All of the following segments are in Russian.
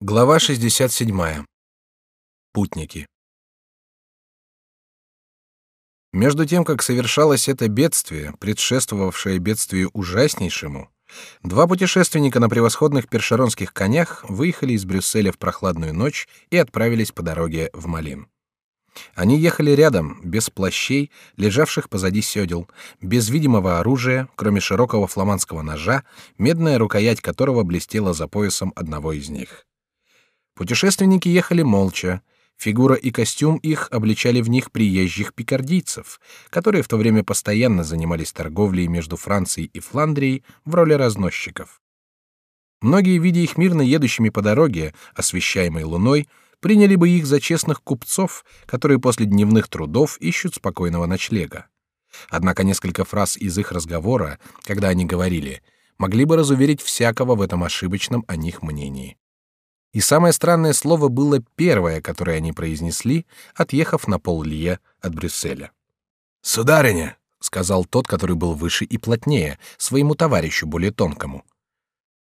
Глава 67. Путники. Между тем, как совершалось это бедствие, предшествовавшее бедствию ужаснейшему, два путешественника на превосходных першеронских конях выехали из Брюсселя в прохладную ночь и отправились по дороге в Малин. Они ехали рядом, без плащей, лежавших позади седел, без видимого оружия, кроме широкого фламандского ножа, медная рукоять которого блестела за поясом одного из них. Путешественники ехали молча. Фигура и костюм их обличали в них приезжих пикардийцев, которые в то время постоянно занимались торговлей между Францией и Фландрией в роли разносчиков. Многие, видя их мирно едущими по дороге, освещаемой луной, приняли бы их за честных купцов, которые после дневных трудов ищут спокойного ночлега. Однако несколько фраз из их разговора, когда они говорили, могли бы разуверить всякого в этом ошибочном о них мнении. И самое странное слово было первое, которое они произнесли, отъехав на поллье от Брюсселя. «Сударыня», — сказал тот, который был выше и плотнее, своему товарищу, более тонкому.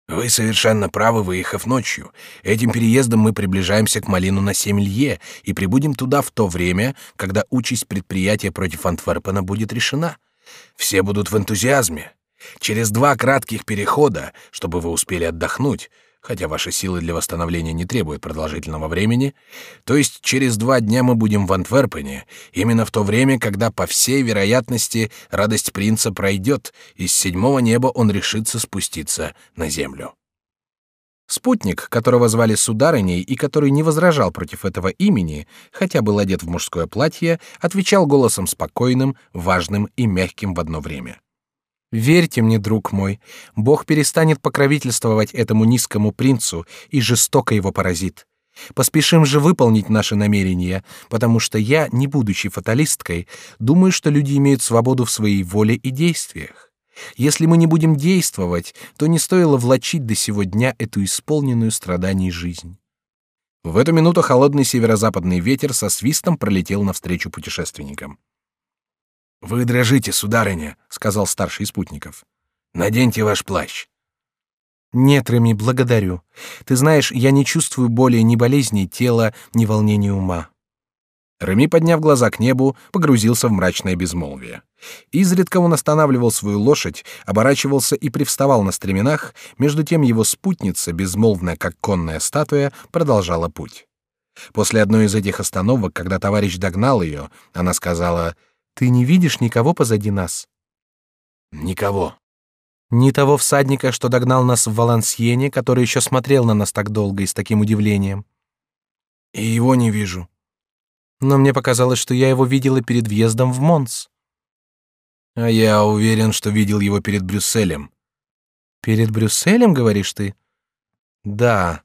«Вы совершенно правы, выехав ночью. Этим переездом мы приближаемся к Малину на семь лье и прибудем туда в то время, когда участь предприятия против Антверпена будет решена. Все будут в энтузиазме. Через два кратких перехода, чтобы вы успели отдохнуть, хотя ваши силы для восстановления не требуют продолжительного времени, то есть через два дня мы будем в Антверпене, именно в то время, когда, по всей вероятности, радость принца пройдет, и с седьмого неба он решится спуститься на землю. Спутник, которого звали Сударыней и который не возражал против этого имени, хотя был одет в мужское платье, отвечал голосом спокойным, важным и мягким в одно время. Верьте мне, друг мой, Бог перестанет покровительствовать этому низкому принцу и жестоко его поразит. Поспешим же выполнить наши намерения, потому что я, не будучи фаталисткой, думаю, что люди имеют свободу в своей воле и действиях. Если мы не будем действовать, то не стоило влачить до сего дня эту исполненную страданий жизнь. В эту минуту холодный северо-западный ветер со свистом пролетел навстречу путешественникам. Вы дрожите, сударыня, сказал старший из спутников. Наденьте ваш плащ. Нет, Реми, благодарю. Ты знаешь, я не чувствую боли ни болезней тела, ни волнения ума. Реми, подняв глаза к небу, погрузился в мрачное безмолвие. Изредка он останавливал свою лошадь, оборачивался и привставал на стременах, между тем его спутница, безмолвная как конная статуя, продолжала путь. После одной из этих остановок, когда товарищ догнал ее, она сказала — ты не видишь никого позади нас? Никого. Ни того всадника, что догнал нас в Валансьене, который еще смотрел на нас так долго и с таким удивлением. И его не вижу. Но мне показалось, что я его видела перед въездом в Монс. А я уверен, что видел его перед Брюсселем. Перед Брюсселем, говоришь ты? Да,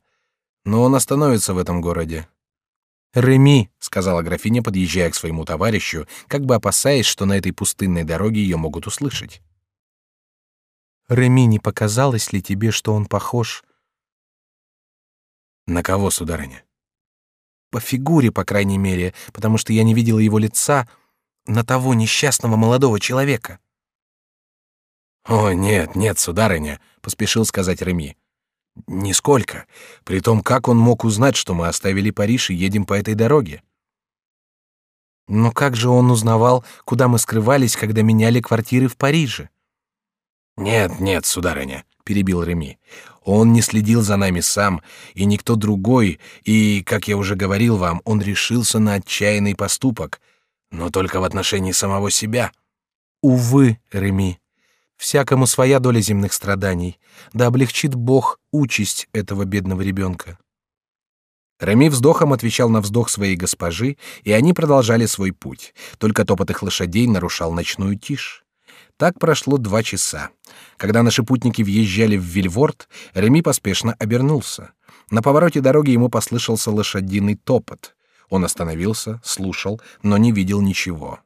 но он остановится в этом городе. Реми, сказала графиня, подъезжая к своему товарищу, как бы опасаясь, что на этой пустынной дороге ее могут услышать. Реми, не показалось ли тебе, что он похож? На кого, сударыня? По фигуре, по крайней мере, потому что я не видела его лица, на того несчастного молодого человека. О, нет, нет, сударыня, поспешил сказать Реми. Нисколько. При том, как он мог узнать, что мы оставили Париж и едем по этой дороге? Но как же он узнавал, куда мы скрывались, когда меняли квартиры в Париже? Нет, нет, сударыня, перебил Реми. Он не следил за нами сам, и никто другой, и, как я уже говорил вам, он решился на отчаянный поступок, но только в отношении самого себя. Увы, Реми, Всякому своя доля земных страданий, да облегчит Бог участь этого бедного ребенка. Реми вздохом отвечал на вздох своей госпожи, и они продолжали свой путь. Только топот их лошадей нарушал ночную тишь. Так прошло два часа. Когда наши путники въезжали в Вильворт, Реми поспешно обернулся. На повороте дороги ему послышался лошадиный топот. Он остановился, слушал, но не видел ничего.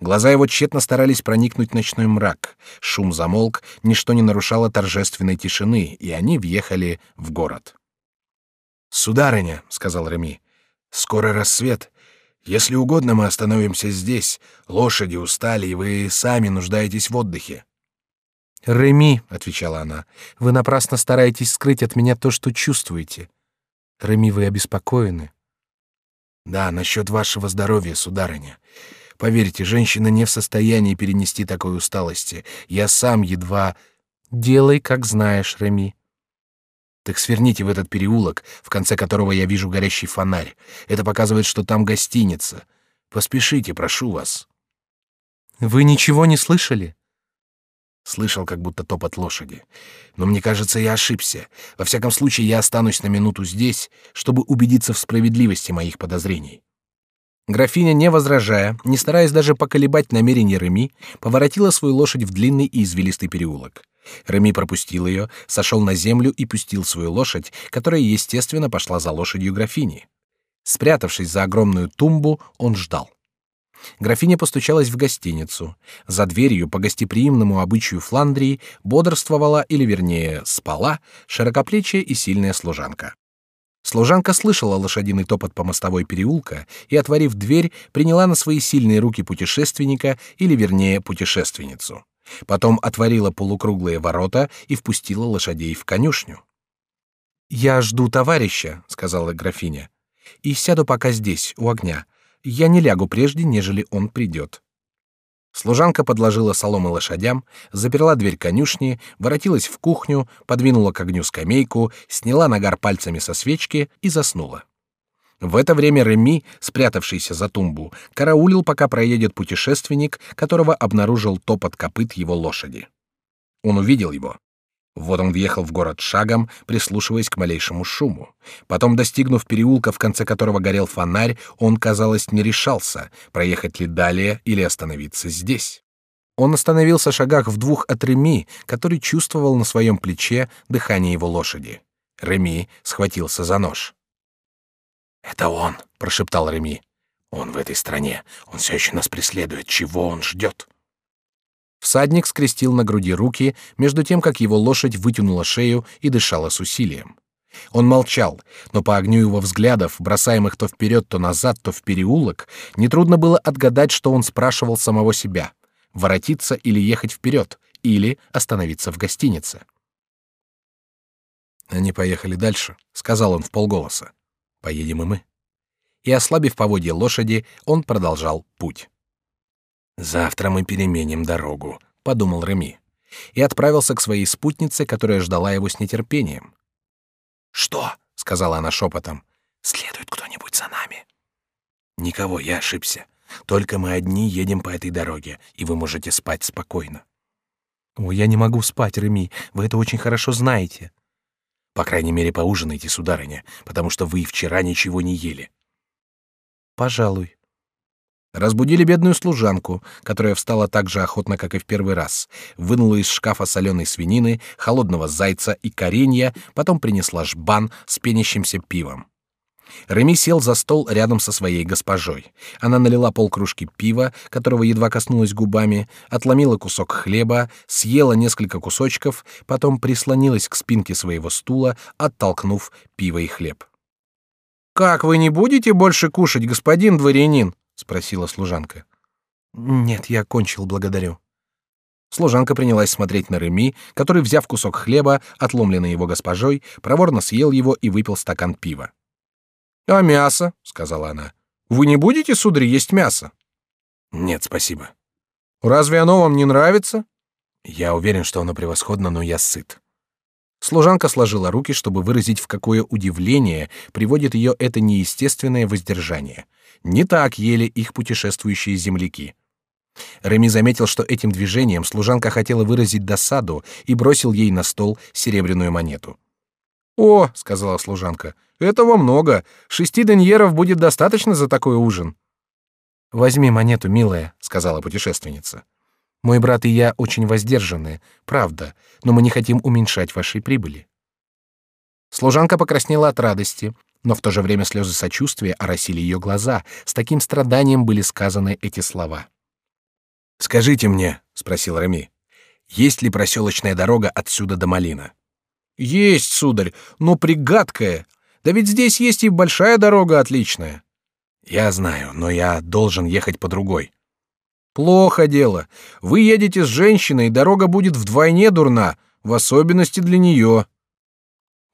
Глаза его тщетно старались проникнуть в ночной мрак. Шум замолк, ничто не нарушало торжественной тишины, и они въехали в город. «Сударыня», — сказал Реми, — «скоро рассвет. Если угодно, мы остановимся здесь. Лошади устали, и вы сами нуждаетесь в отдыхе». «Реми», — отвечала она, — «вы напрасно стараетесь скрыть от меня то, что чувствуете. Реми, вы обеспокоены. Да, насчет вашего здоровья, сударыня. Поверьте, женщина не в состоянии перенести такой усталости. Я сам едва... Делай, как знаешь, Реми. Так сверните в этот переулок, в конце которого я вижу горящий фонарь. Это показывает, что там гостиница. Поспешите, прошу вас. Вы ничего не слышали? Слышал, как будто топот лошади. Но мне кажется, я ошибся. Во всяком случае, я останусь на минуту здесь, чтобы убедиться в справедливости моих подозрений. Графиня, не возражая, не стараясь даже поколебать намерение Реми, поворотила свою лошадь в длинный и извилистый переулок. Реми пропустил ее, сошел на землю и пустил свою лошадь, которая, естественно, пошла за лошадью графини. Спрятавшись за огромную тумбу, он ждал. Графиня постучалась в гостиницу. За дверью по гостеприимному обычаю Фландрии бодрствовала, или вернее, спала, широкоплечая и сильная служанка. Служанка слышала лошадиный топот по мостовой переулка и, отворив дверь, приняла на свои сильные руки путешественника, или вернее, путешественницу. Потом отворила полукруглые ворота и впустила лошадей в конюшню. «Я жду товарища», — сказала графиня, — «и сяду пока здесь, у огня. Я не лягу прежде, нежели он придет». Служанка подложила соломы лошадям, заперла дверь конюшни, воротилась в кухню, подвинула к огню скамейку, сняла нагар пальцами со свечки и заснула. В это время Реми, спрятавшийся за тумбу, караулил, пока проедет путешественник, которого обнаружил топот копыт его лошади. Он увидел его. Вот он въехал в город шагом, прислушиваясь к малейшему шуму. Потом, достигнув переулка, в конце которого горел фонарь, он, казалось, не решался, проехать ли далее или остановиться здесь. Он остановился шагах в двух от Реми, который чувствовал на своем плече дыхание его лошади. Реми схватился за нож. «Это он», — прошептал Реми. «Он в этой стране. Он все еще нас преследует. Чего он ждет?» Всадник скрестил на груди руки, между тем, как его лошадь вытянула шею и дышала с усилием. Он молчал, но по огню его взглядов, бросаемых то вперед, то назад, то в переулок, нетрудно было отгадать, что он спрашивал самого себя — воротиться или ехать вперед, или остановиться в гостинице. «Они поехали дальше», — сказал он в полголоса. Поедем и мы. И ослабив поводья лошади, он продолжал путь. Завтра мы переменим дорогу, подумал Реми, и отправился к своей спутнице, которая ждала его с нетерпением. Что? сказала она шепотом. Следует кто-нибудь за нами? Никого, я ошибся. Только мы одни едем по этой дороге, и вы можете спать спокойно. О, я не могу спать, Реми. Вы это очень хорошо знаете. По крайней мере, поужинайте, сударыня, потому что вы вчера ничего не ели. Пожалуй. Разбудили бедную служанку, которая встала так же охотно, как и в первый раз, вынула из шкафа соленой свинины, холодного зайца и коренья, потом принесла жбан с пенящимся пивом. Реми сел за стол рядом со своей госпожой. Она налила полкружки пива, которого едва коснулась губами, отломила кусок хлеба, съела несколько кусочков, потом прислонилась к спинке своего стула, оттолкнув пиво и хлеб. Как вы не будете больше кушать, господин дворянин? Спросила служанка. Нет, я кончил, благодарю. Служанка принялась смотреть на Реми, который, взяв кусок хлеба, отломленный его госпожой, проворно съел его и выпил стакан пива. А мясо, сказала она. Вы не будете, сударь, есть мясо? Нет, спасибо. Разве оно вам не нравится? Я уверен, что оно превосходно, но я сыт. Служанка сложила руки, чтобы выразить, в какое удивление приводит ее это неестественное воздержание. Не так ели их путешествующие земляки. Реми заметил, что этим движением служанка хотела выразить досаду и бросил ей на стол серебряную монету. «О», — сказала служанка, — «этого много. Шести деньеров будет достаточно за такой ужин». «Возьми монету, милая», — сказала путешественница. «Мой брат и я очень воздержаны, правда, но мы не хотим уменьшать вашей прибыли». Служанка покраснела от радости, но в то же время слезы сочувствия оросили ее глаза. С таким страданием были сказаны эти слова. «Скажите мне», — спросил Реми, — «есть ли проселочная дорога отсюда до Малина?» Есть, сударь, но пригадкая. Да ведь здесь есть и большая дорога отличная. Я знаю, но я должен ехать по другой. Плохо дело. Вы едете с женщиной, дорога будет вдвойне дурна, в особенности для нее.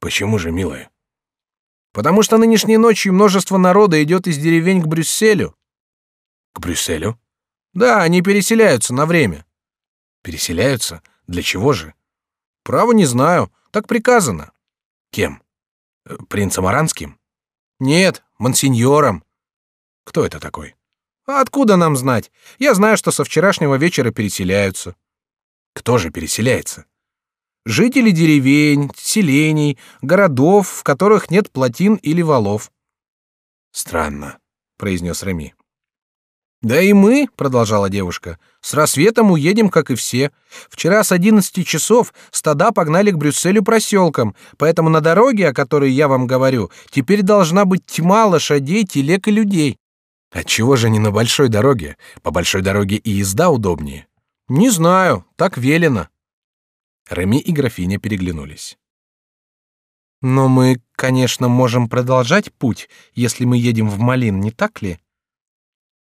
Почему же, милая? Потому что нынешней ночью множество народа идет из деревень к Брюсселю. К Брюсселю? Да, они переселяются на время. Переселяются? Для чего же? Право не знаю, так приказано. Кем? Э, принцем Аранским? Нет, монсеньором. Кто это такой? А откуда нам знать? Я знаю, что со вчерашнего вечера переселяются. Кто же переселяется? Жители деревень, селений, городов, в которых нет плотин или валов. Странно, произнес Реми. Да и мы, продолжала девушка, с рассветом уедем, как и все. Вчера с одиннадцати часов стада погнали к Брюсселю проселком, поэтому на дороге, о которой я вам говорю, теперь должна быть тьма лошадей, телег и людей. Отчего же не на большой дороге? По большой дороге и езда удобнее. Не знаю, так велено. Реми и графиня переглянулись. Но мы, конечно, можем продолжать путь, если мы едем в Малин, не так ли?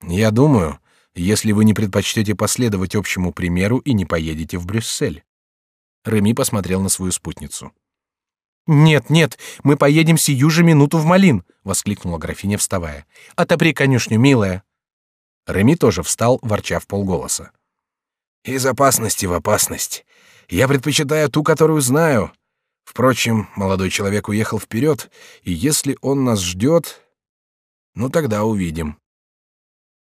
Я думаю, если вы не предпочтете последовать общему примеру и не поедете в Брюссель. Реми посмотрел на свою спутницу. Нет, нет, мы поедем сию же минуту в Малин, воскликнула графиня, вставая. Отопри конюшню, милая. Реми тоже встал, ворча в полголоса. Из опасности в опасность. Я предпочитаю ту, которую знаю. Впрочем, молодой человек уехал вперед, и если он нас ждет, ну тогда увидим.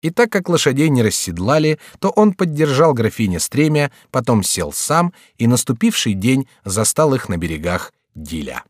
И так как лошадей не расседлали, то он поддержал графиня стремя, потом сел сам, и наступивший день застал их на берегах Диля.